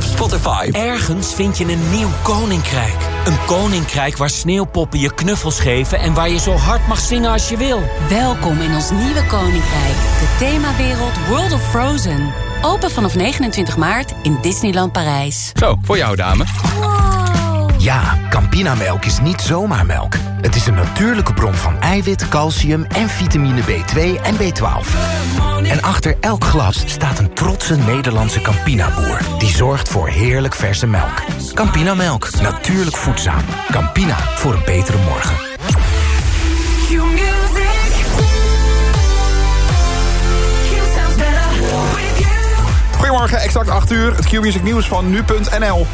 op Spotify. Ergens vind je een nieuw koninkrijk. Een koninkrijk waar sneeuwpoppen je knuffels geven... en waar je zo hard mag zingen als je wil. Welkom in ons nieuwe koninkrijk. De themawereld World of Frozen. Open vanaf 29 maart in Disneyland Parijs. Zo, voor jou dame. Ja, Campinamelk is niet zomaar melk. Het is een natuurlijke bron van eiwit, calcium en vitamine B2 en B12. En achter elk glas staat een trotse Nederlandse Campina-boer... die zorgt voor heerlijk verse melk. Campinamelk, natuurlijk voedzaam. Campina, voor een betere morgen. Goedemorgen, exact 8 uur. Het Q-Music nieuws van nu.nl.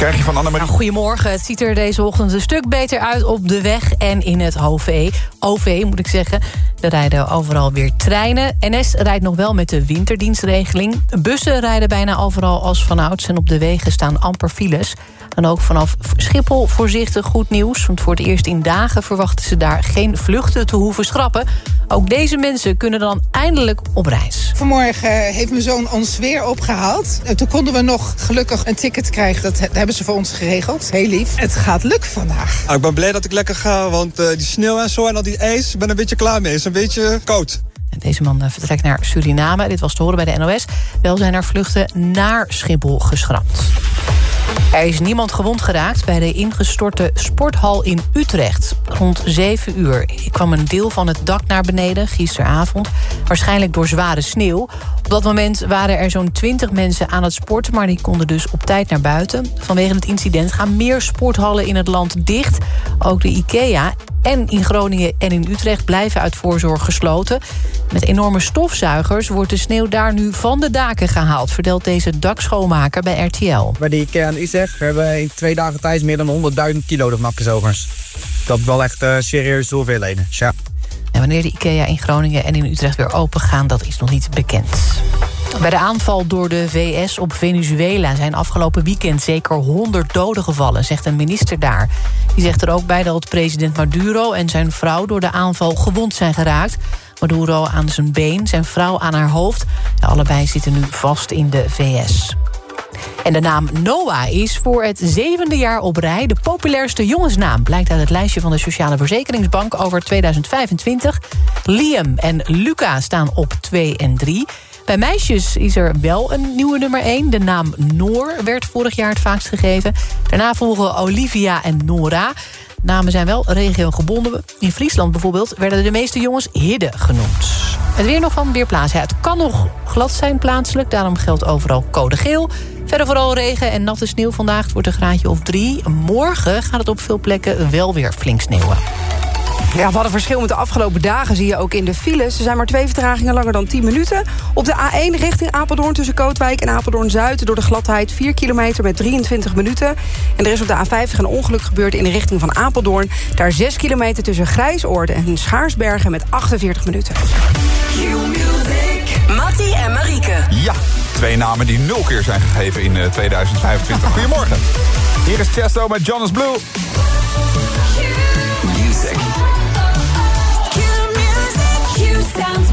Krijg je van. Nou, goedemorgen. Het ziet er deze ochtend een stuk beter uit op de weg en in het OV. OV, moet ik zeggen. Er rijden overal weer treinen. NS rijdt nog wel met de winterdienstregeling. Bussen rijden bijna overal als vanouds... en op de wegen staan amper files. En ook vanaf Schiphol voorzichtig goed nieuws. Want voor het eerst in dagen verwachten ze daar geen vluchten te hoeven schrappen. Ook deze mensen kunnen dan eindelijk op reis. Vanmorgen heeft mijn zoon ons weer opgehaald. En toen konden we nog gelukkig een ticket krijgen. Dat hebben ze voor ons geregeld. Heel lief. Het gaat lukken vandaag. Ah, ik ben blij dat ik lekker ga, want uh, die sneeuw en zo en al die ijs... ik ben een beetje klaar mee. Een beetje koud. Deze man eh, vertrekt naar Suriname. Dit was te horen bij de NOS. Wel zijn er vluchten naar Schiphol geschrapt. Er is niemand gewond geraakt bij de ingestorte sporthal in Utrecht. Rond 7 uur kwam een deel van het dak naar beneden gisteravond. Waarschijnlijk door zware sneeuw. Op dat moment waren er zo'n 20 mensen aan het sporten... maar die konden dus op tijd naar buiten. Vanwege het incident gaan meer sporthallen in het land dicht. Ook de IKEA en in Groningen en in Utrecht blijven uit voorzorg gesloten. Met enorme stofzuigers wordt de sneeuw daar nu van de daken gehaald... vertelt deze dakschoonmaker bij RTL. Bij de IKEA in Utrecht we hebben in twee dagen tijd meer dan 100.000 kilo de nakkenzogers. Dat is wel echt uh, serieus hoeveelheden. Ja. En wanneer de IKEA in Groningen en in Utrecht weer open gaan... dat is nog niet bekend. Bij de aanval door de VS op Venezuela zijn afgelopen weekend zeker 100 doden gevallen, zegt een minister daar. Die zegt er ook bij dat president Maduro en zijn vrouw door de aanval gewond zijn geraakt. Maduro aan zijn been, zijn vrouw aan haar hoofd. allebei zitten nu vast in de VS. En de naam Noah is voor het zevende jaar op rij de populairste jongensnaam. Blijkt uit het lijstje van de Sociale Verzekeringsbank over 2025. Liam en Luca staan op 2 en 3. Bij meisjes is er wel een nieuwe nummer 1. De naam Noor werd vorig jaar het vaakst gegeven. Daarna volgen Olivia en Nora. Namen zijn wel regiogebonden. In Friesland bijvoorbeeld werden de meeste jongens Hidde genoemd. Het weer nog van Weerplaats. Ja, het kan nog glad zijn plaatselijk. Daarom geldt overal code geel. Verder vooral regen en natte sneeuw vandaag. Het wordt een graadje of drie. Morgen gaat het op veel plekken wel weer flink sneeuwen. Ja, wat een verschil met de afgelopen dagen zie je ook in de files. Er zijn maar twee vertragingen langer dan 10 minuten. Op de A1 richting Apeldoorn tussen Kootwijk en Apeldoorn-Zuid... door de gladheid 4 kilometer met 23 minuten. En er is op de A50 een ongeluk gebeurd in de richting van Apeldoorn. Daar 6 kilometer tussen Grijsoorde en Schaarsbergen met 48 minuten. Mattie en Marieke. Ja, twee namen die nul keer zijn gegeven in 2025. Goedemorgen. Hier is Chesto met Jonas Blue. Sounds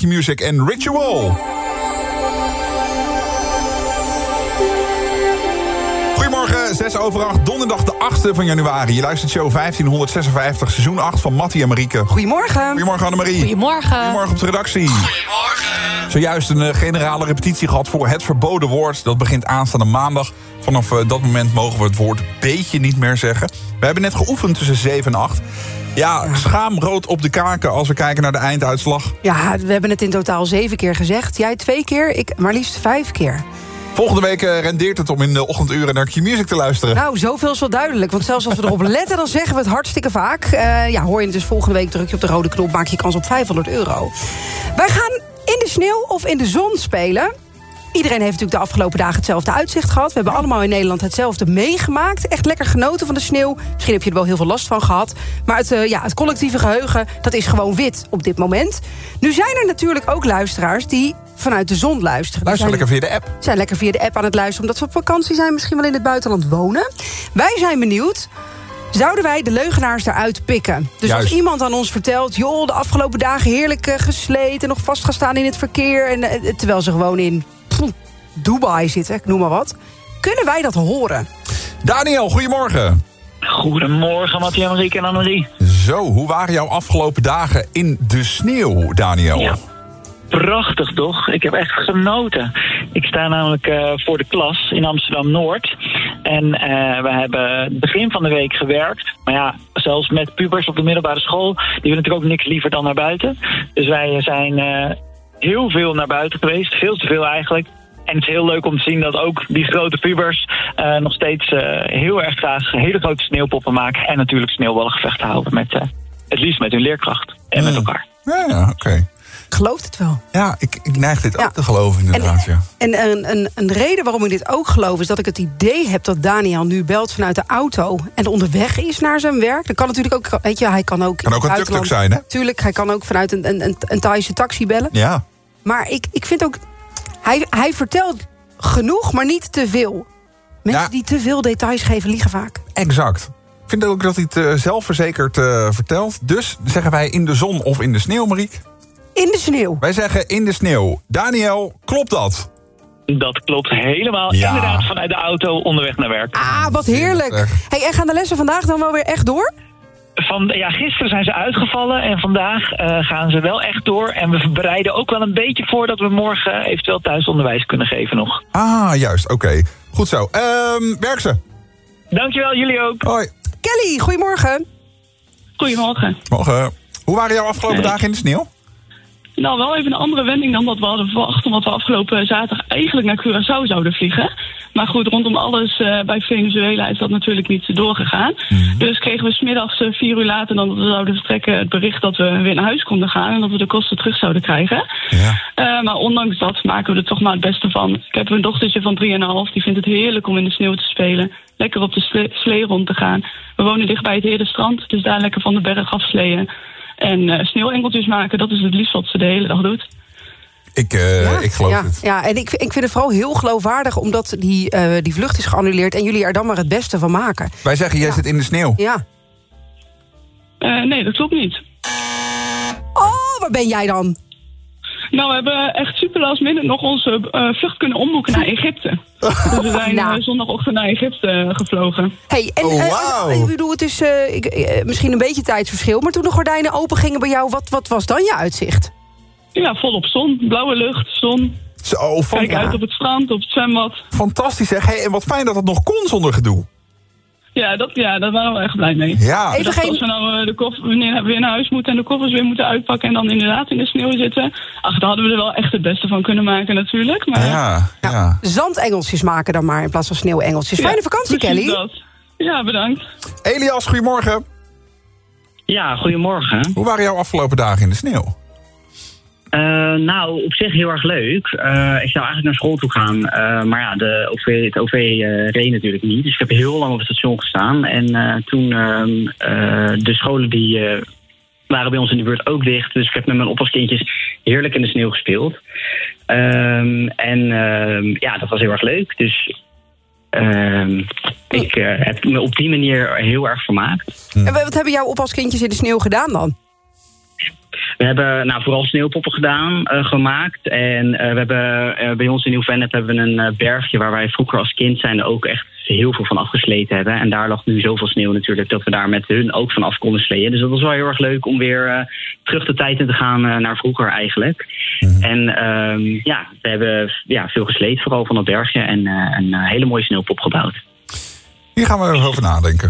In Music en Ritual. Goedemorgen, 6 over 8, donderdag de 8e van januari. Je luistert show 1556, seizoen 8 van Mattie en Marieke. Goedemorgen. Goedemorgen Annemarie. Goedemorgen. Goedemorgen op de redactie. Goedemorgen. Zojuist een eh, generale repetitie gehad voor het verboden woord. Dat begint aanstaande maandag. Vanaf eh, dat moment mogen we het woord beetje niet meer zeggen. We hebben net geoefend tussen 7 en 8. Ja, schaamrood op de kaken als we kijken naar de einduitslag. Ja, we hebben het in totaal zeven keer gezegd. Jij twee keer, ik maar liefst vijf keer. Volgende week eh, rendeert het om in de ochtenduren naar Q-Music te luisteren. Nou, zoveel is wel duidelijk. Want zelfs als we erop letten, dan zeggen we het hartstikke vaak. Ja, hoor je het dus volgende week, druk je op de rode knop... maak je kans op 500 euro. Wij gaan in de sneeuw of in de zon spelen. Iedereen heeft natuurlijk de afgelopen dagen hetzelfde uitzicht gehad. We hebben allemaal in Nederland hetzelfde meegemaakt. Echt lekker genoten van de sneeuw. Misschien heb je er wel heel veel last van gehad. Maar het, eh, ja, het collectieve geheugen, dat is gewoon wit op dit moment. Nu zijn er natuurlijk ook luisteraars die vanuit de zon luisteren. Die Luister zijn- lekker via de app. zijn lekker via de app aan het luisteren... omdat ze op vakantie zijn, misschien wel in het buitenland wonen. Wij zijn benieuwd... Zouden wij de leugenaars eruit pikken? Dus Juist. als iemand aan ons vertelt... joh, de afgelopen dagen heerlijk eh, gesleten... nog vastgestaan in het verkeer... En, eh, terwijl ze gewoon in pff, Dubai zitten, ik noem maar wat... kunnen wij dat horen? Daniel, goedemorgen. Goedemorgen, Mattie en Marieke en Annemarie. Zo, hoe waren jouw afgelopen dagen in de sneeuw, Daniel? Ja. Prachtig toch? Ik heb echt genoten. Ik sta namelijk eh, voor de klas in Amsterdam-Noord. En eh, we hebben het begin van de week gewerkt. Maar ja, zelfs met pubers op de middelbare school... die willen natuurlijk ook niks liever dan naar buiten. Dus wij zijn eh, heel veel naar buiten geweest. Veel te veel eigenlijk. En het is heel leuk om te zien dat ook die grote pubers... nog steeds heel erg graag hele grote sneeuwpoppen maken... en natuurlijk sneeuwballengevechten houden. Met, het liefst met hun leerkracht en met elkaar. Ja, ja, oké. Geloof het wel. Ja, ik, ik neig dit Ja. ook te geloven inderdaad, ja. En een, een, een reden waarom ik dit ook geloof... is dat ik het idee heb dat Daniel nu belt vanuit de auto... en onderweg is naar zijn werk. Dat kan natuurlijk ook, weet je, hij kan ook... Kan ook een tuk-tuk zijn, hè? Tuurlijk, hij kan ook vanuit een, een, een, een Thaise taxi bellen. Ja. Maar ik, ik vind ook... Hij, hij vertelt genoeg, maar niet te veel. Mensen Ja. die te veel details geven, liegen vaak. Exact. Ik vind ook dat hij het eh, zelfverzekerd eh, vertelt. Dus zeggen wij in de zon of in de sneeuw, Mariek? In de sneeuw. Wij zeggen in de sneeuw. Daniel, klopt dat? Dat klopt helemaal. Ja. Inderdaad, vanuit de auto onderweg naar werk. Ah, wat heerlijk. Hey, en gaan de lessen vandaag dan wel weer echt door? Van, ja, gisteren zijn ze uitgevallen en vandaag eh, gaan ze wel echt door. En we bereiden ook wel een beetje voor dat we morgen eventueel thuisonderwijs kunnen geven nog. Ah, juist. Oké. Goed zo. Ehm werk ze. Dankjewel, jullie ook. Hoi. Kelly, goedemorgen. Goedemorgen. Morgen. Hoe waren jouw afgelopen dagen in de sneeuw? Nou, wel even een andere wending dan wat we hadden verwacht. Omdat we afgelopen zaterdag eigenlijk naar Curaçao zouden vliegen. Maar goed, rondom alles eh, bij Venezuela is dat natuurlijk niet doorgegaan. Dus kregen we smiddags eh, vier uur later dan we zouden vertrekken... het bericht dat we weer naar huis konden gaan... en dat we de kosten terug zouden krijgen. Ja. Eh, maar ondanks dat maken we er toch maar het beste van. Ik heb een dochtertje van 3,5. Die vindt het heerlijk om in de sneeuw te spelen. Lekker op de sle- slee rond te gaan. We wonen dicht bij het Herenstrand. Dus daar lekker van de berg afsleeën. En eh sneeuwengeltjes maken, dat is het liefst wat ze de hele dag doet. Ik, eh, ik geloof ja, het. Ja, en ik, ik vind het vooral heel geloofwaardig... omdat die, eh, die vlucht is geannuleerd... en jullie er dan maar het beste van maken. Wij zeggen, jij zit in de sneeuw. Ja. Eh, nee, dat klopt niet. Oh, waar ben jij dan? Nou, we hebben echt super last minute nog onze eh, vlucht kunnen omboeken naar Egypte. Dus we zijn Nou. eh, zondagochtend naar Egypte eh, gevlogen. Hey, en, Oh, eh, wauw. ik bedoel, het is eh, ik, misschien een beetje tijdsverschil... maar toen de gordijnen open gingen bij jou... wat, wat was dan je uitzicht? Ja, volop zon, blauwe lucht, zon. Zo, van, Kijk uit op het strand, op het zwembad. fantastisch zeg. Hey, en wat fijn dat het nog kon zonder gedoe. Ja, dat, ja, daar waren we echt blij mee. Ja. Dacht, als we nou eh, de koffer, wanneer we weer naar huis moeten en de koffers weer moeten uitpakken en dan inderdaad in de sneeuw zitten. Ach, daar hadden we er wel echt het beste van kunnen maken natuurlijk. Maar Ja, ja. Zandengeltjes maken dan maar in plaats van sneeuwengeltjes. Fijne Ja, vakantie, Kelly. dat. Ja, bedankt. Elias, goedemorgen. Ja, goedemorgen. Hoe waren jouw afgelopen dagen in de sneeuw? Eh, nou, op zich heel erg leuk. Eh, ik zou eigenlijk naar school toe gaan. eh, maar ja, de OV, het OV reed natuurlijk niet. Dus ik heb heel lang op het station gestaan. En toen ehm, eh, de scholen die waren bij ons in de buurt ook dicht. Dus ik heb met mijn oppaskindjes heerlijk in de sneeuw gespeeld. Ehm, en ehm, ja, dat was heel erg leuk. Dus ik heb me op die manier heel erg vermaakt. En wat hebben jouw oppaskindjes in de sneeuw gedaan dan? We hebben nou, vooral sneeuwpoppen gedaan, eh, gemaakt. En eh, we hebben eh, bij ons in Nieuw-Vennep hebben we een bergje waar wij vroeger als kind zijn ook echt heel veel van afgesleten hebben. En daar lag nu zoveel sneeuw natuurlijk dat we daar met hun ook van af konden sleeën. Dus dat was wel heel erg leuk om weer terug de tijd in te gaan naar vroeger eigenlijk. En ehm, ja, we hebben ja, veel gesleed vooral van dat bergje en een hele mooie sneeuwpop gebouwd. Hier gaan we even over nadenken.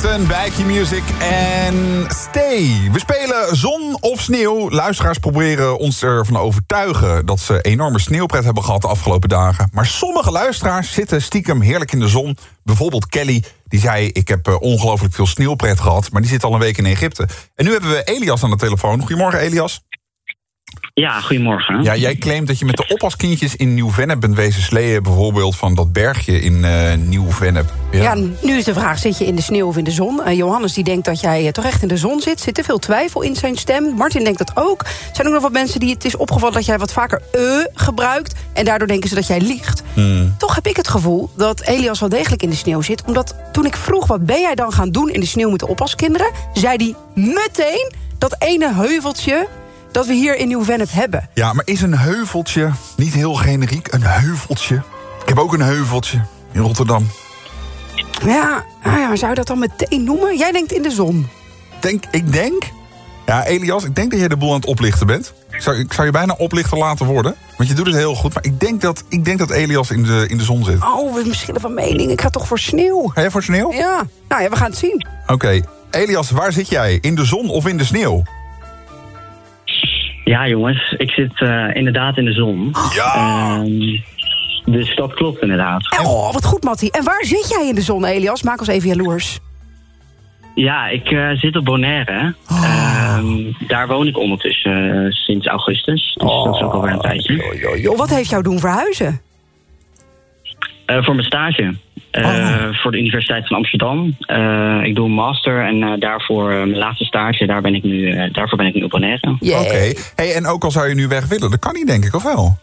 Bijkje Music en Stay. We spelen zon of sneeuw. Luisteraars proberen ons ervan overtuigen... dat ze enorme sneeuwpret hebben gehad de afgelopen dagen. Maar sommige luisteraars zitten stiekem heerlijk in de zon. Bijvoorbeeld Kelly, die zei... ik heb eh, ongelooflijk veel sneeuwpret gehad... maar die zit al een week in Egypte. En nu hebben we Elias aan de telefoon. Goedemorgen, Elias. Ja, goedemorgen. Ja, jij claimt dat je met de oppaskindjes in Nieuw-Vennep bent wezen sleeën... bijvoorbeeld van dat bergje in eh Nieuw-Vennep. Ja. nu is de vraag, zit je in de sneeuw of in de zon? Eh, Johannes die denkt dat jij eh, toch echt in de zon zit. Zit te veel twijfel in zijn stem. Martin denkt dat ook. Er zijn ook nog wat mensen die het is opgevallen... dat jij wat vaker eh gebruikt. En daardoor denken ze dat jij liegt. Toch heb ik het gevoel dat Elias wel degelijk in de sneeuw zit. Omdat toen ik vroeg, wat ben jij dan gaan doen in de sneeuw met de oppaskinderen... zei hij meteen dat ene heuveltje dat we hier in Nieuw-Vennep hebben. Ja, maar is een heuveltje niet heel generiek? Een heuveltje? Ik heb ook een heuveltje in Rotterdam. Ja, nou ja, zou je dat dan meteen noemen? Jij denkt in de zon. Denk, ik denk... Ja, Elias, ik denk dat jij de boel aan het oplichten bent. Ik zou, ik zou je bijna oplichter laten worden. Want je doet het heel goed. Maar ik denk dat, ik denk dat Elias in de, in de zon zit. Oh, we verschillen van mening. Ik ga toch voor sneeuw. Ga jij voor sneeuw? Ja, nou ja, we gaan het zien. Oké. Elias, waar zit jij? In de zon of in de sneeuw? Ja, jongens, ik zit eh, inderdaad in de zon. Ja! Ehm, Dus dat klopt inderdaad. Oh, wat goed, Mattie. En waar zit jij in de zon, Elias? Maak ons even jaloers. Ja, ik eh, zit op Bonaire. Oh. Ehm, daar woon ik ondertussen eh, sinds augustus. Dus dat is ook alweer een tijdje. Joh, wat heeft jou doen verhuizen? Eh, voor mijn stage. Eh, Voor de Universiteit van Amsterdam. Eh, ik doe een master en eh, daarvoor eh, mijn laatste stage, daar ben ik nu, eh, daarvoor ben ik nu op Bonaire. Oké. Hey, en ook al zou je nu weg willen, dat kan niet denk ik, of wel?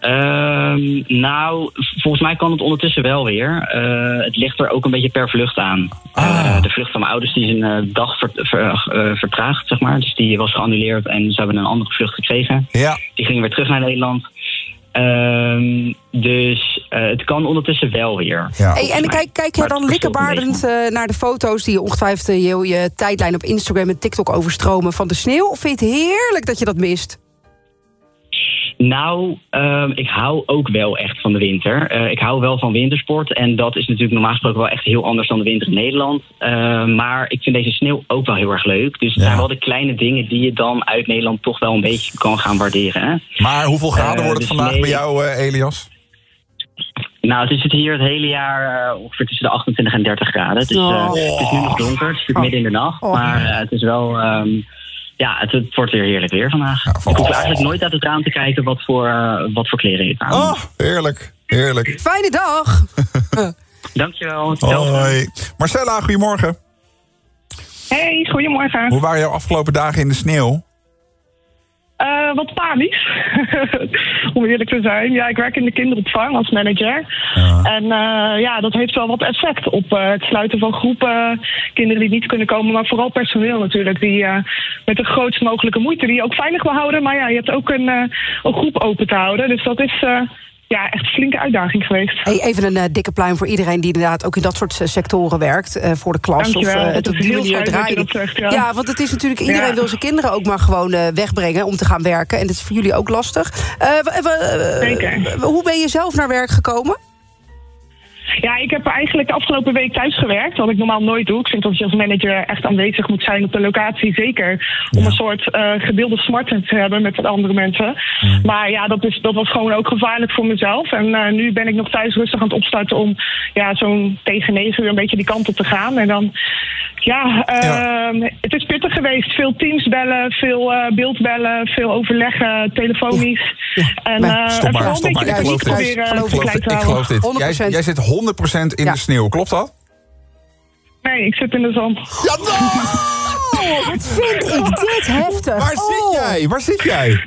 Ehm, nou, volgens mij kan het ondertussen wel weer. Eh, het ligt er ook een beetje per vlucht aan. Eh, de vlucht van mijn ouders die is een eh, dag ver- ver- vertraagd, zeg maar. Dus die was geannuleerd en ze hebben een andere vlucht gekregen. Ja. Die gingen weer terug naar Nederland. Ehm, dus eh, het kan ondertussen wel weer. Hey, en kijk, kijk jij dan likkerbaardend eh, naar de foto's... die je ongetwijfeld eh, je, je tijdlijn op Instagram en TikTok overstromen van de sneeuw? Of vind je het heerlijk dat je dat mist? Nou, ehm, ik hou ook wel echt van de winter. Eh, ik hou wel van wintersport. En dat is natuurlijk normaal gesproken wel echt heel anders dan de winter in Nederland. Eh, maar ik vind deze sneeuw ook wel heel erg leuk. Dus het zijn wel de kleine dingen die je dan uit Nederland toch wel een beetje kan gaan waarderen. Hè? Maar hoeveel graden Eh, wordt het dus vandaag nee, bij jou, eh, Elias? Nou, het is het hier het hele jaar eh, ongeveer tussen de 28 en 30 graden. Dus, eh, Oh. Het is nu nog donker, het is midden in de nacht. Oh. Maar het is wel... ehm, ja, het, het wordt weer heerlijk weer vandaag. ik hoef eigenlijk nooit uit het raam te kijken wat voor, eh, wat voor kleren ik aan heb. Oh, heerlijk. Heerlijk. Fijne dag! Dankjewel. Hoi. Marcella, goedemorgen. Hey, goedemorgen. Hoe waren jouw afgelopen dagen in de sneeuw? Eh, wat panisch, om eerlijk te zijn. Ja, ik werk in de kinderopvang als manager. En eh, ja, dat heeft wel wat effect op eh, het sluiten van groepen. Kinderen die niet kunnen komen, maar vooral personeel natuurlijk. Die met de grootst mogelijke moeite, die je ook veilig wil houden. Maar ja, je hebt ook een, een groep open te houden. Dus dat is ja, echt een flinke uitdaging geweest. Hey, even een eh, dikke pluim voor iedereen die inderdaad ook in dat soort eh, sectoren werkt. eh, voor de klas Dankjewel, of het op die manier draaien. zegt, ja. want het is natuurlijk, iedereen Ja. wil zijn kinderen ook maar gewoon wegbrengen om te gaan werken. En dat is voor jullie ook lastig. Zeker. Hoe ben je zelf naar werk gekomen? Ja, ik heb eigenlijk de afgelopen week thuis gewerkt, wat ik normaal nooit doe. Ik vind dat je als manager echt aanwezig moet zijn op de locatie, zeker. Om een soort eh, gedeelde smart te hebben met andere mensen. Maar ja, dat, is, dat was gewoon ook gevaarlijk voor mezelf. En eh, nu ben ik nog thuis rustig aan het opstarten om ja, zo'n tegen negen uur een beetje die kant op te gaan. En dan, ja, ehm, het is pittig geweest. Veel teams bellen, veel eh, beeldbellen, veel overleggen, telefonisch. En, Maar stop en maar, vooral stop een maar. beetje Ik geloof dit. proberen Ik te geloof dit. te Ik houden. geloof dit. Jij, jij zit 100% in de sneeuw, klopt dat? Nee, ik zit in de zon. Oh, wat vind ik dit heftig. Waar zit jij? Waar zit jij?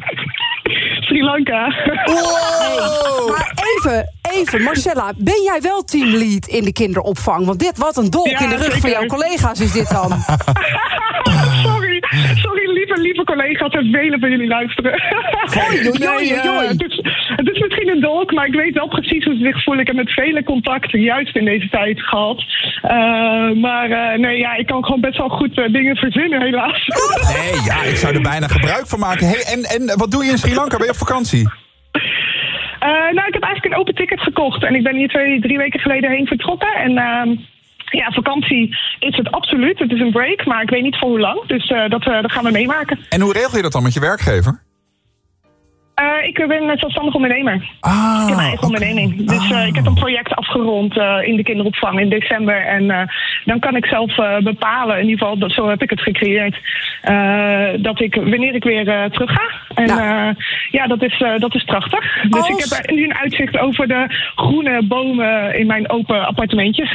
Sri Lanka. Hey, maar even, even, Marcella, ben jij wel teamlead in de kinderopvang? Want dit, wat een dolk Ja, in de rug van zeker. jouw collega's is dit dan. sorry, sorry, lieve, lieve collega's en velen van jullie luisteren. Nee, eh, het, is, het is misschien een dolk, maar ik weet wel precies hoe ze zich voelen. Ik heb met vele contacten juist in deze tijd gehad. Eh, maar eh, nee, ja, ik kan gewoon best wel goed dingen verzinnen, helaas. Nee, ja, ik zou er bijna gebruik van maken. Hey, en, en wat doe je in Sri Lanka? Ben je op vakantie? Eh, nou, ik heb eigenlijk een open ticket gekocht. En ik ben hier twee, drie weken geleden heen vertrokken. En ehm, ja, vakantie is het absoluut. Het is een break, maar ik weet niet voor hoe lang. Dus eh, dat, eh, dat gaan we meemaken. En hoe regel je dat dan met je werkgever? Ik ben een zelfstandig ondernemer. Ah, ik heb mijn eigen onderneming. Dus eh, ik heb een project afgerond eh, in de kinderopvang in december. En eh, dan kan ik zelf eh, bepalen, in ieder geval, dat, zo heb ik het gecreëerd, eh, dat ik wanneer ik weer eh, terug ga. En ja, ja dat, is, eh, dat is prachtig. Dus Als- ik heb nu een uitzicht over de groene bomen in mijn open appartementje.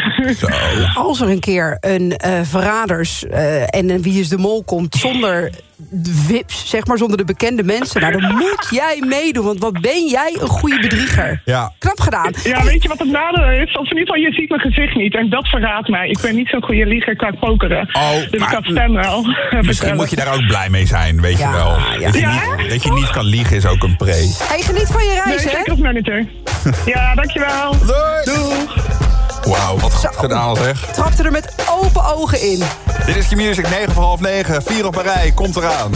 Als er een keer een eh, verraders eh, en een Wie is de Mol komt zonder de vips, zeg maar, zonder de bekende mensen... nou, dan moet jij meedoen, want wat ben jij een goede bedrieger. Ja. Knap gedaan. Ja, weet je wat het nadeel is? Of in ieder geval, je ziet mijn gezicht niet. En dat verraadt mij. Ik ben niet zo'n goede lieger qua pokeren. Oh, dus maar- ik kan stem wel. Misschien moet je daar ook blij mee zijn, weet je wel. Dat, je Ja? niet, dat je niet kan liegen is ook een pre. Hey, geniet van je Nee, reis, hè? manager. ja, dankjewel. Doei. Doeg. Wauw, wat goed gedaan zeg. Trapte er met open ogen in. Dit is Q-Music, 9 voor half 9. 4 op een rij, komt eraan.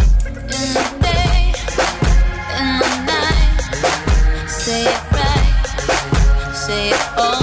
Say it right, say it all.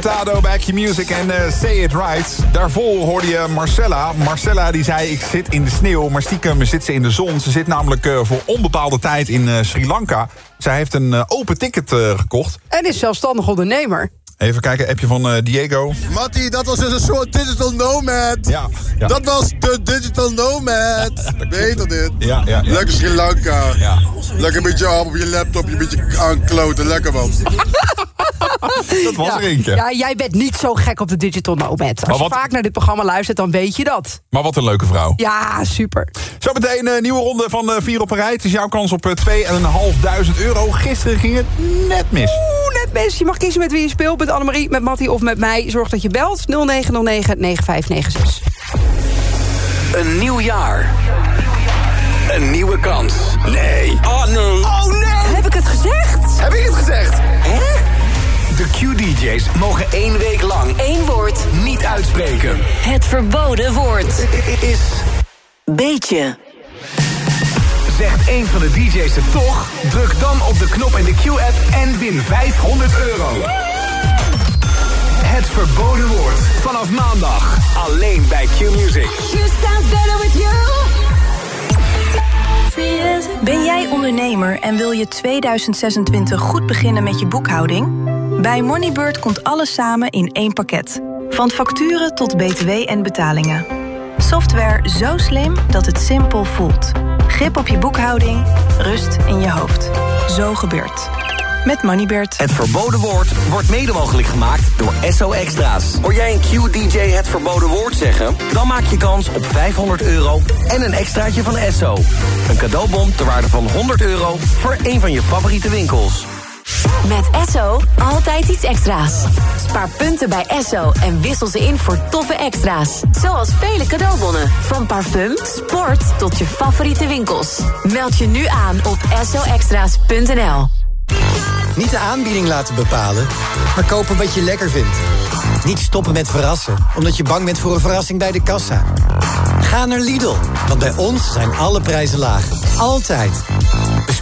Bij Q Music en eh, Say It Right. Daarvoor hoorde je Marcella. Marcella die zei, ik zit in de sneeuw, maar stiekem zit ze in de zon. Ze zit namelijk eh, voor onbepaalde tijd in eh, Sri Lanka. Zij heeft een open ticket eh, gekocht. En is zelfstandig ondernemer. Even kijken, appje van eh, Diego. Matty, dat was dus een soort digital nomad. Ja, ja. Dat was de digital nomad. Weet je dit? Ja, ja, ja. Lekker Sri Lanka. Lekker een beetje op je laptop, je beetje aankloten. Lekker man. Dat was er eentje. Ja, jij bent niet zo gek op de digital nomad. Als Maar je vaak naar dit programma luistert, dan weet je dat. Maar wat een leuke vrouw. Ja, super. Zometeen een nieuwe ronde van eh, vier op een rij. Het is jouw kans op eh, 2.500 euro. Gisteren ging het net mis. Oeh, net mis. Je mag kiezen met wie je speelt. Met Annemarie, met Mattie of met mij. Zorg dat je belt. 0909 9596. Een nieuw jaar. Een nieuwe kans. Nee. Oh nee. Oh nee! Heb ik het gezegd? Heb ik het gezegd? De Q-DJ's mogen één week lang Eén woord. niet uitspreken. Het verboden woord. Is Beetje. Zegt één van de DJ's het toch? Druk dan op de knop in de Q-app en win 500 euro. Het verboden woord. Vanaf maandag. Alleen bij Q-Music. Ben jij ondernemer en wil je 2026 goed beginnen met je boekhouding? Bij Moneybird komt alles samen in één pakket. Van facturen tot btw en betalingen. Software zo slim dat het simpel voelt. Grip op je boekhouding, rust in je hoofd. Zo gebeurt. Met Moneybird. Het verboden woord wordt mede mogelijk gemaakt door SO Extra's. Hoor jij een Q-DJ het verboden woord zeggen? Dan maak je kans op 500 euro en een extraatje van SO. Een cadeaubon ter waarde van 100 euro voor een van je favoriete winkels. Met Esso altijd iets extra's. Spaar punten bij Esso en wissel ze in voor toffe extra's. Zoals vele cadeaubonnen. Van parfum, sport tot je favoriete winkels. Meld je nu aan op essoextra's.nl. Niet de aanbieding laten bepalen, maar kopen wat je lekker vindt. Niet stoppen met verrassen, omdat je bang bent voor een verrassing bij de kassa. Ga naar Lidl, want bij ons zijn alle prijzen laag. Altijd.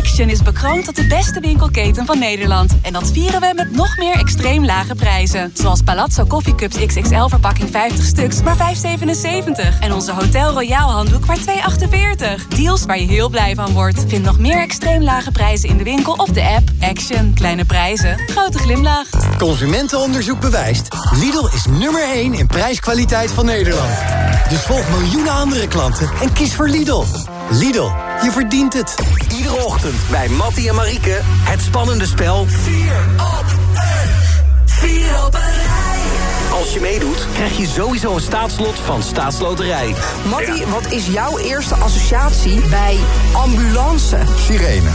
Action is bekroond tot de beste winkelketen van Nederland. En dat vieren we met nog meer extreem lage prijzen. Zoals Palazzo Coffee Cups XXL verpakking 50 stuks, maar 5,77. En onze Hotel Royal handdoek maar 2,48. Deals waar je heel blij van wordt. Vind nog meer extreem lage prijzen in de winkel of de app. Action. Kleine prijzen. Grote glimlach. Consumentenonderzoek bewijst. Lidl is nummer 1 in prijskwaliteit van Nederland. Dus volg miljoenen andere klanten en kies voor Lidl. Lidl, je verdient het. Iedere ochtend bij Mattie en Marieke het spannende spel 4 op 4 op een rij. Als je meedoet, krijg je sowieso een staatslot van Staatsloterij. Mattie, wat is jouw eerste associatie bij ambulance? Sirene.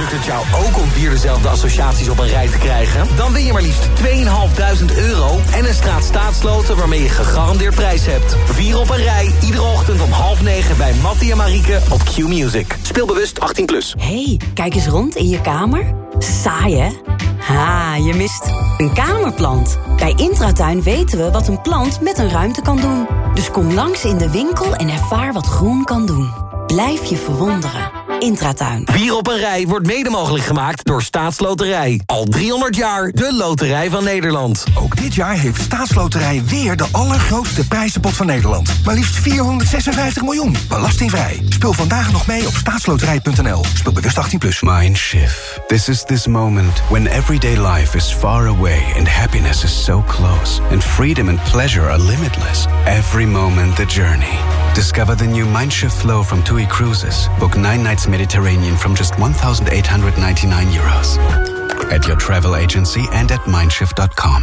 Lukt het jou ook om vier dezelfde associaties op een rij te krijgen? Dan win je maar liefst 2.500 euro en een straat staatsloten waarmee je gegarandeerd prijs hebt. Vier op een rij, iedere ochtend om half negen bij Mattie en Marieke op Q-Music. Speel bewust 18+. Plus. hey, kijk eens rond in je kamer. Saai, hè? Ha, je mist een kamerplant. Bij Intratuin weten we wat een plant met een ruimte kan doen. Dus kom langs in de winkel en ervaar wat groen kan doen. Blijf je verwonderen. Intratuin. Vier op een rij wordt mede mogelijk gemaakt door Staatsloterij. Al 300 jaar de loterij van Nederland. Ook dit jaar heeft Staatsloterij weer de allergrootste prijzenpot van Nederland. Maar liefst 456 miljoen. Belastingvrij. Speel vandaag nog mee op staatsloterij.nl. Speel bewust 18+. Plus. Mindshift. This is this moment when everyday life is far away and happiness is so close, and freedom and pleasure are limitless. Every moment the journey. Discover the new Mindshift flow from TUI Cruises. Book nine nights Mediterranean from just 1,899 euros. At your travel agency and at mindshift.com.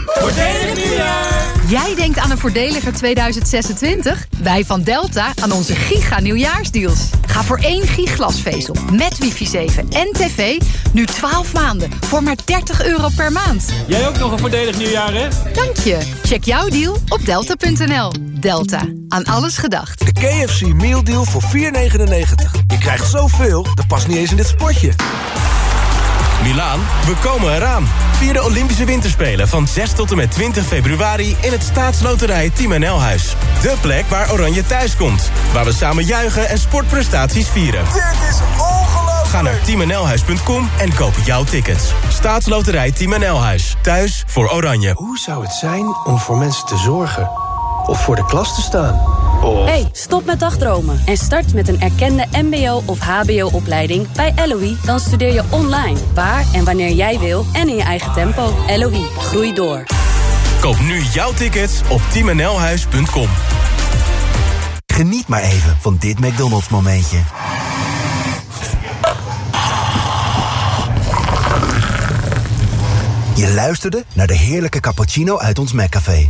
Jij denkt aan een voordeliger 2026? Wij van Delta aan onze giga nieuwjaarsdeals. Ga voor één giglasvezel met wifi 7 en tv nu 12 maanden voor maar 30 euro per maand. Jij ook nog een voordelig nieuwjaar, hè? Dank je. Check jouw deal op delta.nl. Delta. Aan alles gedacht. De KFC Meal Deal voor 4,99. Je krijgt zoveel, dat past niet eens in dit spotje. Milaan, we komen eraan. Vier de Olympische Winterspelen van 6 tot en met 20 februari... in het staatsloterij Team NL Huis. De plek waar Oranje thuis komt. Waar we samen juichen en sportprestaties vieren. Dit is ongelooflijk! Ga naar teamnlhuis.com en koop jouw tickets. Staatsloterij Team NL Huis. Thuis voor Oranje. Hoe zou het zijn om voor mensen te zorgen? Of voor de klas te staan? Of... Hey, stop met dagdromen en start met een erkende mbo- of hbo-opleiding bij LOE. Dan studeer je online, waar en wanneer jij wil en in je eigen tempo. LOE, groei door. Koop nu jouw tickets op teamnlhuis.com. Geniet maar even van dit McDonald's momentje. Je luisterde naar de heerlijke cappuccino uit ons McCafé.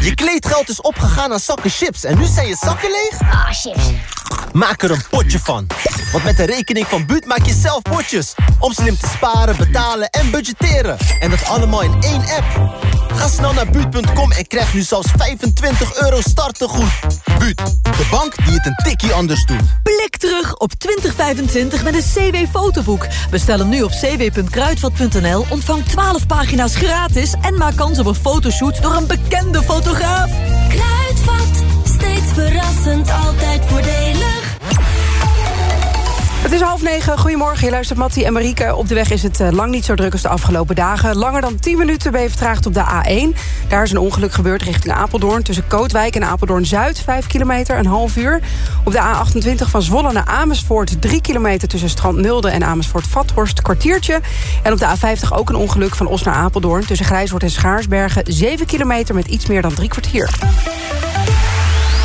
Je kleedgeld is opgegaan aan zakken chips en nu zijn je zakken leeg? Ah, chips. Maak er een potje van. Want met de rekening van Buut maak je zelf potjes. Om slim te sparen, betalen en budgetteren. En dat allemaal in één app. Ga snel naar Buut.com en krijg nu zelfs 25 euro startegoed. Buut, de bank die het een tikkie anders doet. Blik terug op 2025 met een CW-fotoboek. Bestel hem nu op cw.kruidvat.nl, ontvang 12 pagina's gratis... en maak kans op een fotoshoot door een bekende fotograaf. Kruidvat, steeds verrassend, altijd voordelig. Het is half negen. Goedemorgen, je luistert Mattie en Marieke. Op de weg is het eh, lang niet zo druk als de afgelopen dagen. Langer dan 10 minuten ben je vertraagd op de A1. Daar is een ongeluk gebeurd richting Apeldoorn. Tussen Kootwijk en Apeldoorn-Zuid, 5 kilometer, een half uur. Op de A28 van Zwolle naar Amersfoort... 3 kilometer tussen Strand Nulde en Amersfoort-Vathorst, kwartiertje. En op de A50 ook een ongeluk van Os naar Apeldoorn... tussen Grijshoort en Schaarsbergen, 7 kilometer met iets meer dan drie kwartier.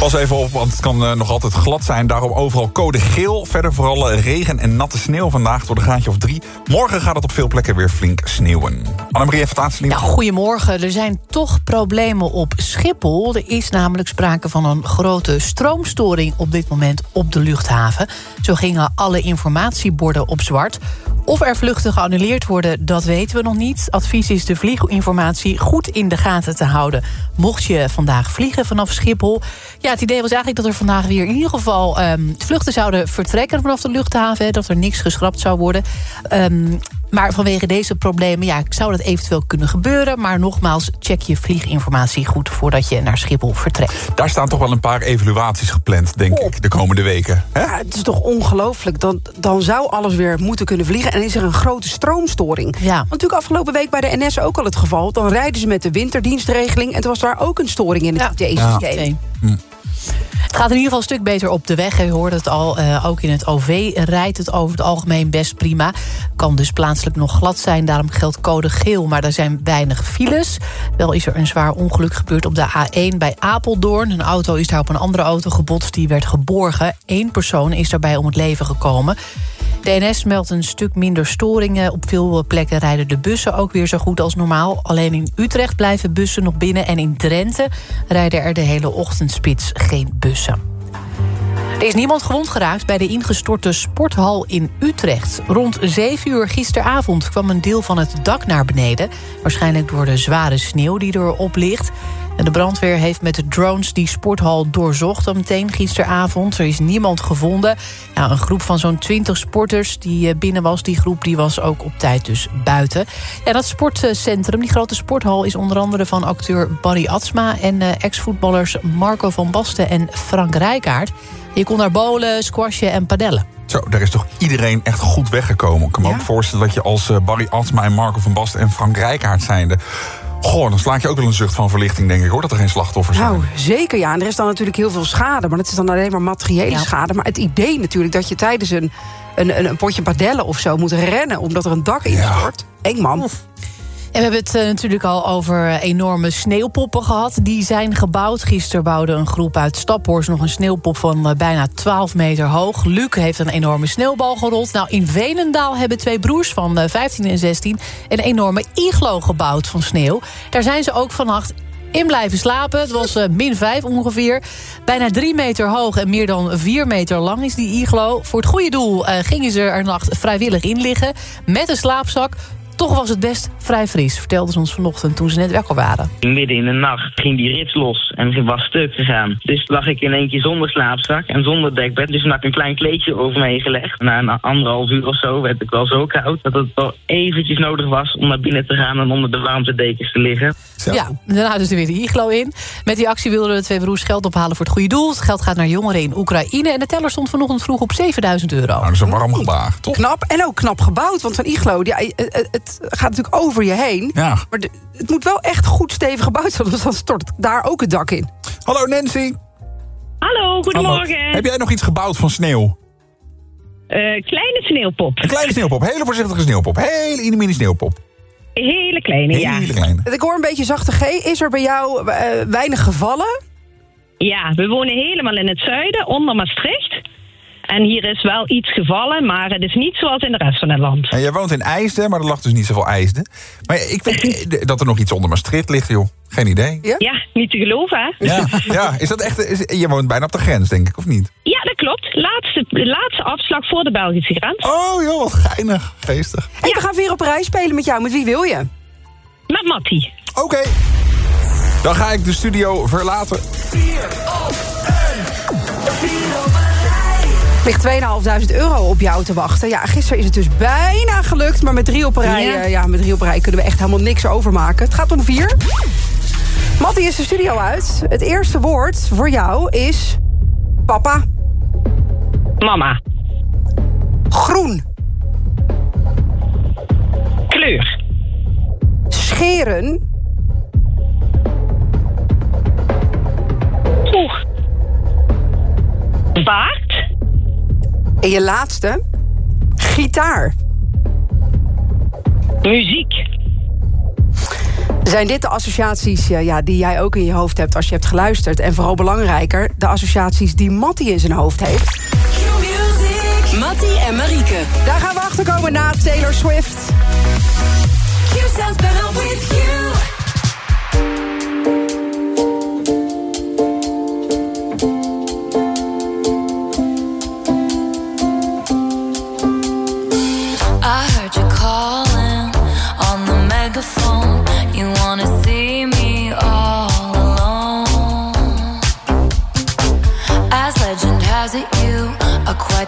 Pas even op, want het kan eh, nog altijd glad zijn. Daarom overal code geel. Verder vooral eh, regen en natte sneeuw vandaag door de graadje of drie. Morgen gaat het op veel plekken weer flink sneeuwen. Annemarie het Ja, goedemorgen. Er zijn toch problemen op Schiphol. Er is namelijk sprake van een grote stroomstoring op dit moment op de luchthaven. Zo gingen alle informatieborden op zwart. Of er vluchten geannuleerd worden, dat weten we nog niet. Advies is de vlieginformatie goed in de gaten te houden. Mocht je vandaag vliegen vanaf Schiphol... Ja, het idee was eigenlijk dat er vandaag weer in ieder geval... ehm, vluchten zouden vertrekken vanaf de luchthaven. Dat er niks geschrapt zou worden. Ehm, maar vanwege deze problemen ja, zou dat eventueel kunnen gebeuren. Maar nogmaals, check je vlieginformatie goed... voordat je naar Schiphol vertrekt. Daar staan toch wel een paar evaluaties gepland, denk ik, de komende weken. Hè? Ja, het is toch ongelooflijk. Dan, dan zou alles weer moeten kunnen vliegen. En is er een grote stroomstoring. Ja. Want natuurlijk afgelopen week bij de NS ook al het geval. Dan rijden ze met de winterdienstregeling. En toen was daar ook een storing in het IT-systeem. Het gaat in ieder geval een stuk beter op de weg. Je hoorde het al, eh, ook in het OV rijdt het over het algemeen best prima. Kan dus plaatselijk nog glad zijn, daarom geldt code geel. Maar er zijn weinig files. Wel is er een zwaar ongeluk gebeurd op de A1 bij Apeldoorn. Een auto is daar op een andere auto gebotst, die werd geborgen. Eén persoon is daarbij om het leven gekomen. De NS meldt een stuk minder storingen. Op veel plekken rijden de bussen ook weer zo goed als normaal. Alleen in Utrecht blijven bussen nog binnen... en in Drenthe rijden er de hele ochtendspits geen bussen. Er is niemand gewond geraakt bij de ingestorte sporthal in Utrecht. Rond 7 uur gisteravond kwam een deel van het dak naar beneden. Waarschijnlijk door de zware sneeuw die erop ligt. En de brandweer heeft met de drones die sporthal doorzocht... al meteen gisteravond. Er is niemand gevonden. Nou, een groep van zo'n 20 sporters die eh, binnen was... die groep die was ook op tijd dus buiten. Ja, dat sportcentrum, die grote sporthal... is onder andere van acteur Barry Atsma... en eh, ex-voetballers Marco van Basten en Frank Rijkaard. Je kon daar bowlen, squashen en padellen. Zo, daar is toch iedereen echt goed weggekomen. Ik kan me ook voorstellen dat je als eh, Barry Atsma en Marco van Basten... en Frank Rijkaard zijnde... Goh, dan slaat je ook wel een zucht van verlichting, denk ik, hoor. Dat er geen slachtoffers zijn. Nou, zeker ja. En er is dan natuurlijk heel veel schade. Maar dat is dan alleen maar materiële Ja. schade. Maar het idee natuurlijk dat je tijdens een, een, een, een potje padellen of zo moet rennen... omdat er een dak instort. Eng man. En we hebben het eh, natuurlijk al over eh, enorme sneeuwpoppen gehad. Die zijn gebouwd. Gisteren bouwde een groep uit Staphorst nog een sneeuwpop van eh, bijna 12 meter hoog. Luc heeft een enorme sneeuwbal gerold. Nou, in Venendaal hebben twee broers van eh, 15 en 16... een enorme iglo gebouwd van sneeuw. Daar zijn ze ook vannacht in blijven slapen. Het was min 5 ongeveer. Bijna 3 meter hoog en meer dan 4 meter lang is die iglo. Voor het goede doel gingen ze er nacht vrijwillig in liggen. Met een slaapzak. Toch was het best vrij fris, vertelden ze ons vanochtend toen ze net wakker waren. Midden in de nacht ging die rits los en ze was stuk gegaan. Dus lag ik in één keer zonder slaapzak en zonder dekbed. Dus toen had ik een klein kleedje over me heen gelegd. Na een anderhalf uur of zo werd ik wel zo koud dat het wel eventjes nodig was om naar binnen te gaan en onder de warmte dekens te liggen. Ja, daarna dus weer de iglo in. Met die actie wilden de twee broers geld ophalen voor het goede doel. Het geld gaat naar jongeren in Oekraïne. En de teller stond vanochtend vroeg op 7000 euro. Nou, dat is een warm gebaar, toch? Knap en ook knap gebouwd. Want zo'n iglo, ja, eh, eh, het gaat natuurlijk over je heen. Ja. Maar de- het moet wel echt goed stevig gebouwd zijn. Want dan stort daar ook het dak in. Hallo Nancy. Hallo, goedemorgen. Hallo. Heb jij nog iets gebouwd van sneeuw? Eh, kleine sneeuwpop. Een kleine sneeuwpop, hele voorzichtige sneeuwpop. Hele mini sneeuwpop. Hele kleine, ja. Hele kleine. Ik hoor een beetje zachte G. Is er bij jou eh, weinig gevallen? Ja, we wonen helemaal in het zuiden, onder Maastricht. En hier is wel iets gevallen, maar het is niet zoals in de rest van het land. En jij woont in IJsden, maar er lag dus niet zoveel IJsden. Maar ik weet dat er nog iets onder Maastricht ligt, joh. Geen idee. Ja, niet te geloven, hè? Ja, ja. is dat echt... Is, je woont bijna op de grens, denk ik, of niet? Ja, dat klopt. Laatste, de laatste afslag voor de Belgische grens. Oh joh, wat geinig. Geestig. En we gaan weer op reis spelen met jou. Met wie wil je? Met Mattie. Oké. Dan ga ik de studio verlaten. Ligt 2.500 euro op jou te wachten. Ja, gisteren is het dus bijna gelukt. Maar met drie op een rij, Ja. eh, ja, met drie op een rij kunnen we echt helemaal niks overmaken. Het gaat om vier. Mattie is de studio uit. Het eerste woord voor jou is... Papa. Mama. Groen. Kleur. Scheren. Oeh. Baard. En je laatste. Gitaar. Muziek. Zijn dit de associaties eh, ja, die jij ook in je hoofd hebt als je hebt geluisterd? En vooral belangrijker, de associaties die Mattie in zijn hoofd heeft? Mattie en Marieke. Daar gaan we achter komen na Taylor Swift. Q sounds better with you.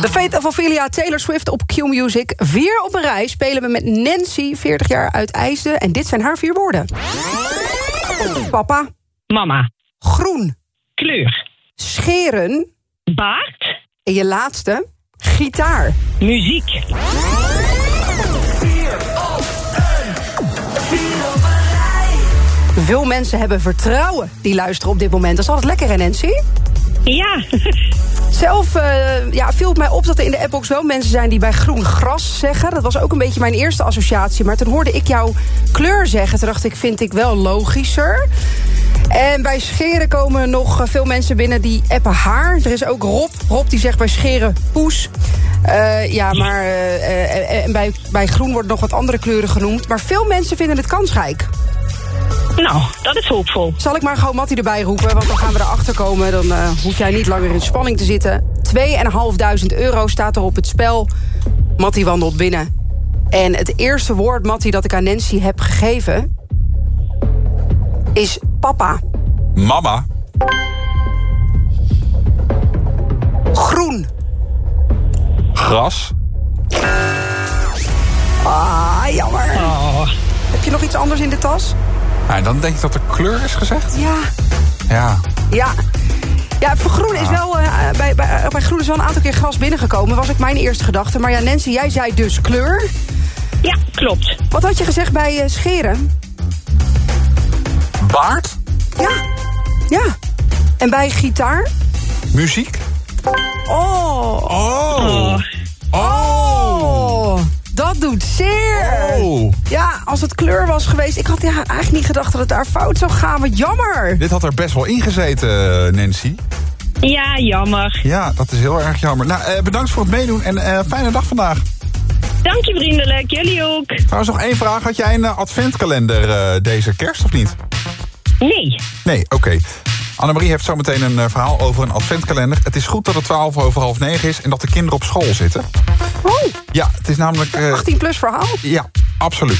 De Fate of Ophelia, Taylor Swift op Q-Music. Vier op een rij spelen we met Nancy, 40 jaar uit IJsden. En dit zijn haar vier woorden. Papa. Mama. Groen. Kleur. Scheren. Baard. En je laatste, gitaar. Muziek. Veel mensen hebben vertrouwen die luisteren op dit moment. Dat is altijd lekker, hè Nancy? Ja. Zelf eh, ja, viel het mij op dat er in de appbox wel mensen zijn die bij groen gras zeggen. Dat was ook een beetje mijn eerste associatie. Maar toen hoorde ik jouw kleur zeggen. Toen dacht ik, vind ik wel logischer. En bij scheren komen nog veel mensen binnen die appen haar. Er is ook Rob. Rob die zegt bij scheren poes. Eh, ja, maar eh, eh, en bij, bij groen worden nog wat andere kleuren genoemd. Maar veel mensen vinden het kansrijk. Nou, dat is hoopvol. Zal ik maar gewoon Mattie erbij roepen, want dan gaan we erachter komen. Dan eh, hoef jij niet langer in spanning te zitten. 2.500 euro staat er op het spel. Mattie wandelt binnen. En het eerste woord, Mattie, dat ik aan Nancy heb gegeven... is papa. Mama. Groen. Gras. Ah, jammer. Heb je nog iets anders in de tas? Nou, dan denk ik dat er kleur is gezegd. Ja. Ja. Ja. Ja, voor groen is wel, eh, bij, bij, eh, bij groen is wel een aantal keer gras binnengekomen. Was ook mijn eerste gedachte. Maar ja, Nancy, jij zei dus kleur. Ja, klopt. Wat had je gezegd bij eh, scheren? Baard. Ja. Ja. En bij gitaar? Muziek. Oh. Oh. Oh. Dat doet zeer. Oh. Ja, als het kleur was geweest... Ik had ja, eigenlijk niet gedacht dat het daar fout zou gaan. Wat jammer. Dit had er best wel ingezeten, Nancy. Ja, jammer. Ja, dat is heel erg jammer. Nou, eh, bedankt voor het meedoen en eh, fijne dag vandaag. Dank je vriendelijk, jullie ook. Trouwens, nog één vraag. Had jij een eh, adventkalender eh, deze kerst of niet? Nee. Nee, oké. Annemarie heeft zometeen een eh, verhaal over een adventkalender. Het is goed dat het 12 over half 9 is en dat de kinderen op school zitten. Oh. Ja, het is namelijk... eh, 18 plus verhaal? Ja, absoluut.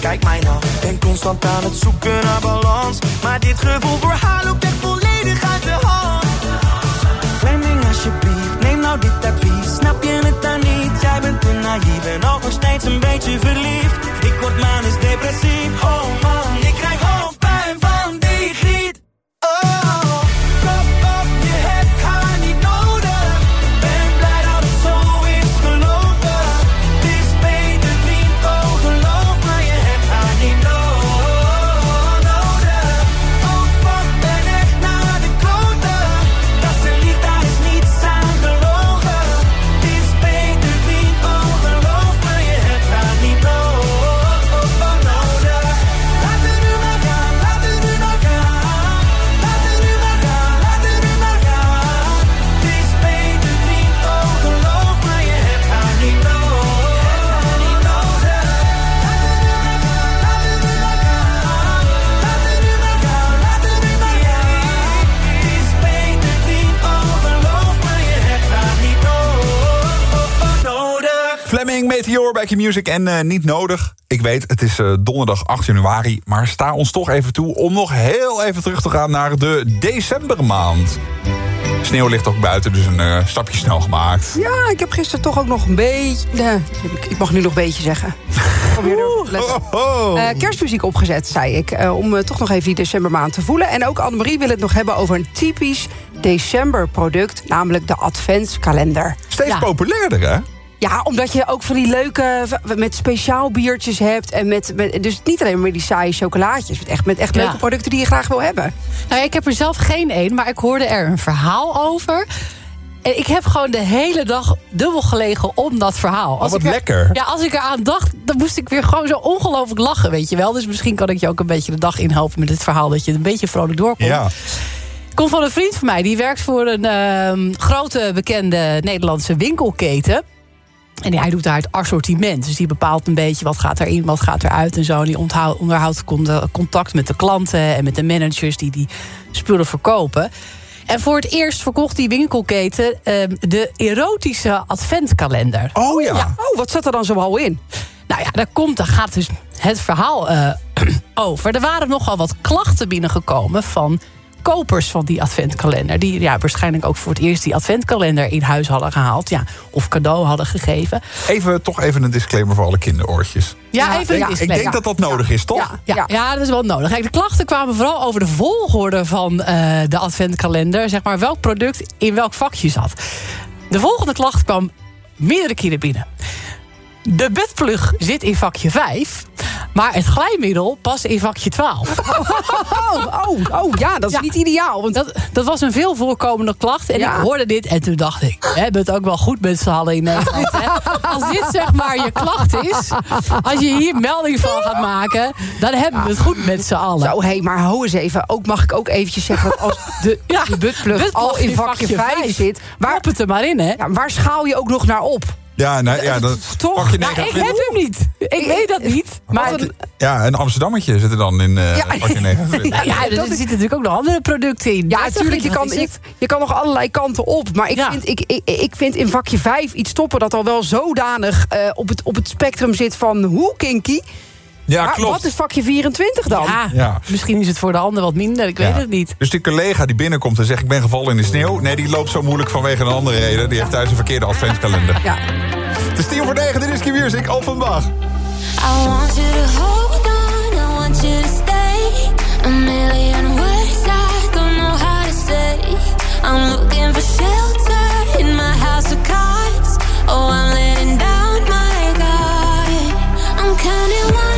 Kijk mij nou Ben constant aan het zoeken naar balans. Maar dit gevoel voor haar loopt echt volledig uit de hand. Fleming, alsjeblieft, neem nou dit advies. Snap je het dan niet? Jij bent te naïef en ook nog steeds een beetje verliefd. Q-Music en eh, niet nodig. Ik weet, het is eh, donderdag 8 januari, maar sta ons toch even toe... om nog heel even terug te gaan naar de decembermaand. Sneeuw ligt ook buiten, dus een eh, stapje snel gemaakt. Ja, ik heb gisteren toch ook nog een beetje... nee, ik- ik mag nu nog een beetje zeggen. Eh, kerstmuziek opgezet, zei ik. om toch nog even die decembermaand te voelen. En ook Annemarie wil het nog hebben over een typisch decemberproduct. Namelijk de adventskalender. Steeds populairder, hè? Ja, omdat je ook van die leuke met speciaal biertjes hebt. En met, met, dus niet alleen maar die saaie chocolaatjes. Met echt, met echt Ja. leuke producten die je graag wil hebben. Nou, ja, ik heb er zelf geen één, maar ik hoorde er een verhaal over. En ik heb gewoon de hele dag dubbel gelegen om dat verhaal. wat ik er- lekker. Ja, als ik eraan dacht, dan moest ik weer gewoon zo ongelooflijk lachen, weet je wel. Dus misschien kan ik je ook een beetje de dag inhelpen met dit verhaal... dat je een beetje vrolijk doorkomt. Ja. Van een vriend van mij, die werkt voor een ehm, grote bekende Nederlandse winkelketen. En hij doet daar het assortiment. Dus die bepaalt een beetje wat gaat erin, wat gaat eruit en zo. En die onderhoudt con- contact met de klanten en met de managers die die spullen verkopen. En voor het eerst verkocht die winkelketen ehm, de erotische adventkalender. Oh ja. Oh, wat zat er dan zoal in? Nou ja, daar, komt, daar gaat dus het verhaal eh, over. Er waren nogal wat klachten binnengekomen van kopers van die adventkalender. Die ja, waarschijnlijk ook voor het eerst die adventkalender in huis hadden gehaald. Ja, of cadeau hadden gegeven. Even, toch even een disclaimer voor alle kinderoortjes. Ja, even ik denk dat dat nodig is, toch? Ja, ja. dat is wel nodig. Kijk, de klachten kwamen vooral over de volgorde van eh, de adventkalender. Zeg maar welk product in welk vakje zat. De volgende klacht kwam meerdere keren binnen. De bedplug zit in vakje 5, maar het glijmiddel past in vakje 12. Oh, oh, oh ja, dat is niet ideaal. Want dat, dat was een veel voorkomende klacht. En Ja. ik hoorde dit en toen dacht ik... we hebben het ook wel goed met z'n allen in Nederland. Hè? Als dit zeg maar je klacht is... als je hier melding van gaat maken... dan hebben we het goed met z'n allen. Zo, hé, maar hou eens even. Ook mag ik ook eventjes zeggen dat als de, de buttplug al in vakje vakje 5 vijf. zit, waar, het er maar in, hè? Ja, waar schaal je ook nog naar op? Ja, nou, ja dat Toch? pak je Nou, ik 29. heb hem niet. Ik weet dat niet. Maar een- Ja, een Amsterdammetje zit er dan in eh Ja. pak je 29. Ja, er zitten natuurlijk ook nog andere producten in. Ja, Dat natuurlijk, je dat kan, je, kan nog allerlei kanten op. Maar ik, Ja. vind, ik, ik, ik vind in vakje 5 iets stoppen dat al wel zodanig eh, op, het, op het spectrum zit van hoe kinky. Ja, maar klopt. wat is vakje 24 dan? Ja, Ja. misschien is het voor de ander wat minder. Ik weet het niet. Dus die collega die binnenkomt en zegt... ik ben gevallen in de sneeuw. Nee, die loopt zo moeilijk vanwege een andere reden. Die heeft thuis een verkeerde adventskalender. Ja. Het is tien voor negen, dit is Q-Music, Offenbach. I want you to hold on, I want you to stay. A million words I don't know how to say. I'm looking for shelter in my house of cards. Oh, I'm letting down my guard. I'm counting one,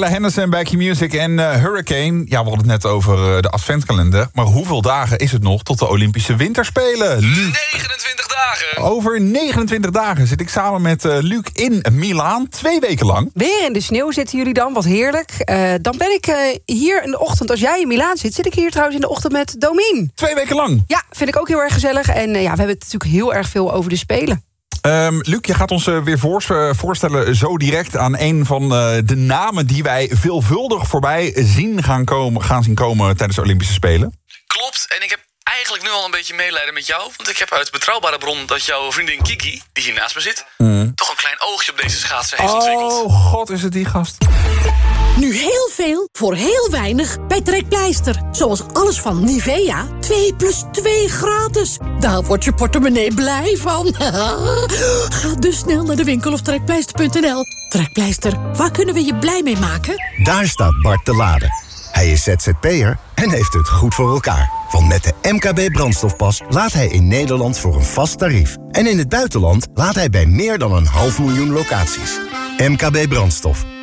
Ella Henderson bij Q-Music en eh, Hurricane. Ja, we hadden het net over eh, de adventkalender. Maar hoeveel dagen is het nog tot de Olympische Winterspelen? Luc? 29 dagen. Over 29 dagen zit ik samen met eh, Luc in Milaan. Twee weken lang. Weer in de sneeuw zitten jullie dan, wat heerlijk. Eh, dan ben ik eh, hier in de ochtend, als jij in Milaan zit... zit ik hier trouwens in de ochtend met Domien. Twee weken lang? Ja, vind ik ook heel erg gezellig. En eh, ja, we hebben het natuurlijk heel erg veel over de Spelen. Ehm, Luc, je gaat ons eh, weer voor- eh, voorstellen zo direct aan een van eh, de namen die wij veelvuldig voorbij zien gaan, komen, gaan zien komen tijdens de Olympische Spelen. Klopt, en ik heb eigenlijk nu al een beetje medelijden met jou. Want ik heb uit betrouwbare bron dat jouw vriendin Kiki, die hier naast me zit... toch een klein oogje op deze schaatsen heeft ontwikkeld. Oh, god, is het die gast. Nu heel veel voor heel weinig bij Trekpleister. Zoals alles van Nivea, 2 plus 2 gratis. Daar wordt je portemonnee blij van. Ga dus snel naar de winkel of trekpleister.nl. Trekpleister, waar kunnen we je blij mee maken? Daar staat Bart te laden. Hij is ZZP'er en heeft het goed voor elkaar. Want met de MKB brandstofpas laat hij in Nederland voor een vast tarief. En in het buitenland laat hij bij meer dan een half miljoen locaties. MKB brandstof,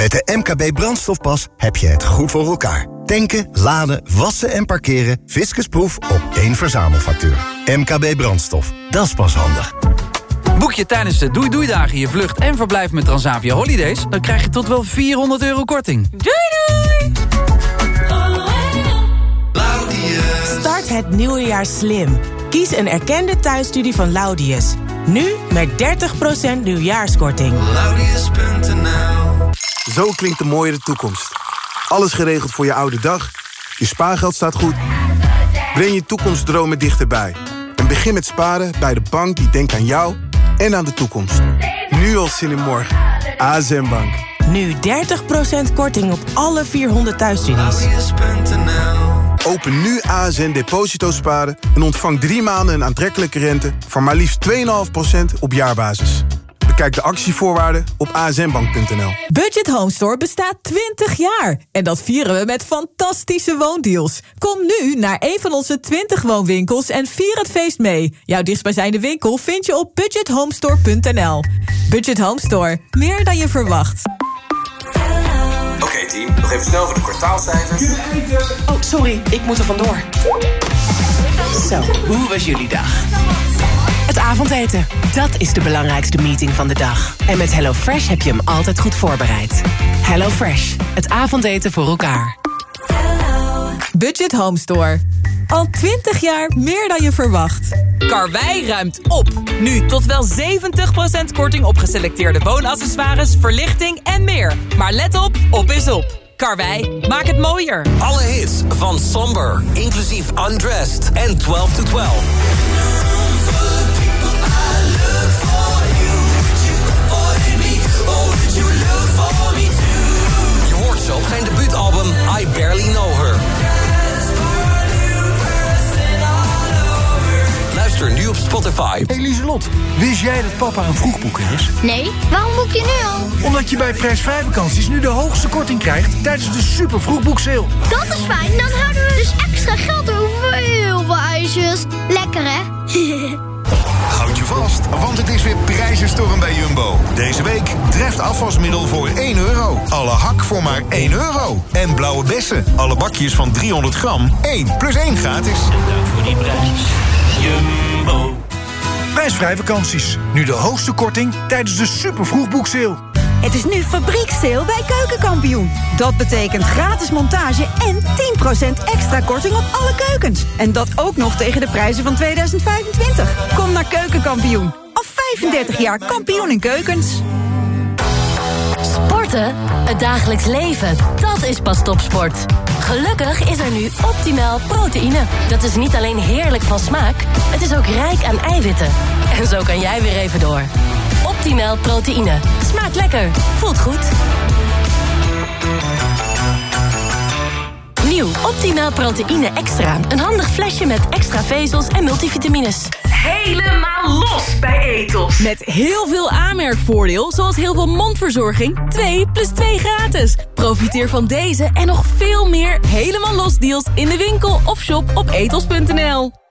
Met de MKB brandstofpas heb je het goed voor elkaar. Tanken, laden, wassen en parkeren. Fiscusproef op één verzamelfactuur. MKB brandstof, dat is pas handig. Boek je tijdens de doei-doei-dagen je vlucht en verblijf met Transavia Holidays... dan krijg je tot wel 400 euro korting. Doei doei! Start het nieuwe jaar slim. Kies een erkende thuisstudie van Laudius. Nu met 30% nieuwjaarskorting. Zo klinkt de mooiere toekomst. Alles geregeld voor je oude dag. Je spaargeld staat goed. Breng je toekomstdromen dichterbij. En begin met sparen bij de bank die denkt aan jou en aan de toekomst. Nu al zin in morgen. ASM Bank. Nu 30% korting op alle 400 thuisstudies. Open nu ASN Deposito Sparen en ontvang drie maanden een aantrekkelijke rente... van maar liefst 2,5% op jaarbasis. Bekijk de actievoorwaarden op asnbank.nl. Budget Home Store bestaat 20 jaar. En dat vieren we met fantastische woondeals. Kom nu naar een van onze 20 woonwinkels en vier het feest mee. Jouw dichtstbijzijnde winkel vind je op budgethomestore.nl. Budget Home Store. Meer dan je verwacht. Oké team, nog even snel voor de kwartaalcijfers. Oh, sorry, ik moet er vandoor. Zo, hoe was jullie dag? Avondeten, dat is de belangrijkste meeting van de dag. En met HelloFresh heb je hem altijd goed voorbereid. HelloFresh, het avondeten voor elkaar. Budget Home Store. Al 20 jaar meer dan je verwacht. Karwei ruimt op. Nu tot wel 70% korting op geselecteerde woonaccessoires, verlichting en meer. Maar let op, op is op. Karwei, maak het mooier. Alle hits van Somber, inclusief Undressed en 12 to 12. I Barely Know Her. Luister nu op Spotify. Hey Lieselot, wist jij dat papa een vroegboeker is? Nee, waarom boek je nu al? Omdat je bij prijsvrij vakanties nu de hoogste korting krijgt tijdens de super vroegboekseil. Dat is fijn, dan houden we dus extra geld over voor heel veel ijsjes. Lekker hè? Houd je vast, want het is weer prijzenstorm bij Jumbo. Deze week treft afwasmiddel voor 1 euro. Alle hak voor maar 1 euro. En blauwe bessen, alle bakjes van 300 gram, 1 plus 1 gratis. Dank voor die prijs. Jumbo. Prijsvrij vakanties. Nu de hoogste korting tijdens de super vroegboekseil. Het is nu fabrieksteel bij Keukenkampioen. Dat betekent gratis montage en 10% extra korting op alle keukens. En dat ook nog tegen de prijzen van 2025. Kom naar Keukenkampioen. Al 35 jaar kampioen in keukens. Sporten? Het dagelijks leven. Dat is pas topsport. Gelukkig is er nu optimaal proteïne. Dat is niet alleen heerlijk van smaak, het is ook rijk aan eiwitten. En zo kan jij weer even door. Optimaal proteïne. Smaakt lekker. Voelt goed. Nieuw Optimaal proteïne extra. Een handig flesje met extra vezels en multivitamines. helemaal los bij Etos. Met heel veel aanmerkvoordeel, zoals heel veel mondverzorging. 2 plus 2 gratis. Profiteer van deze en nog veel meer helemaal los deals in de winkel of shop op etos.nl.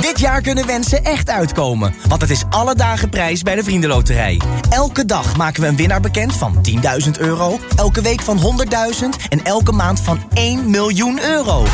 Dit jaar kunnen wensen echt uitkomen, want het is alle dagen prijs bij de Vriendenloterij. Elke dag maken we een winnaar bekend van 10.000 euro, elke week van 100.000 en elke maand van 1 miljoen euro.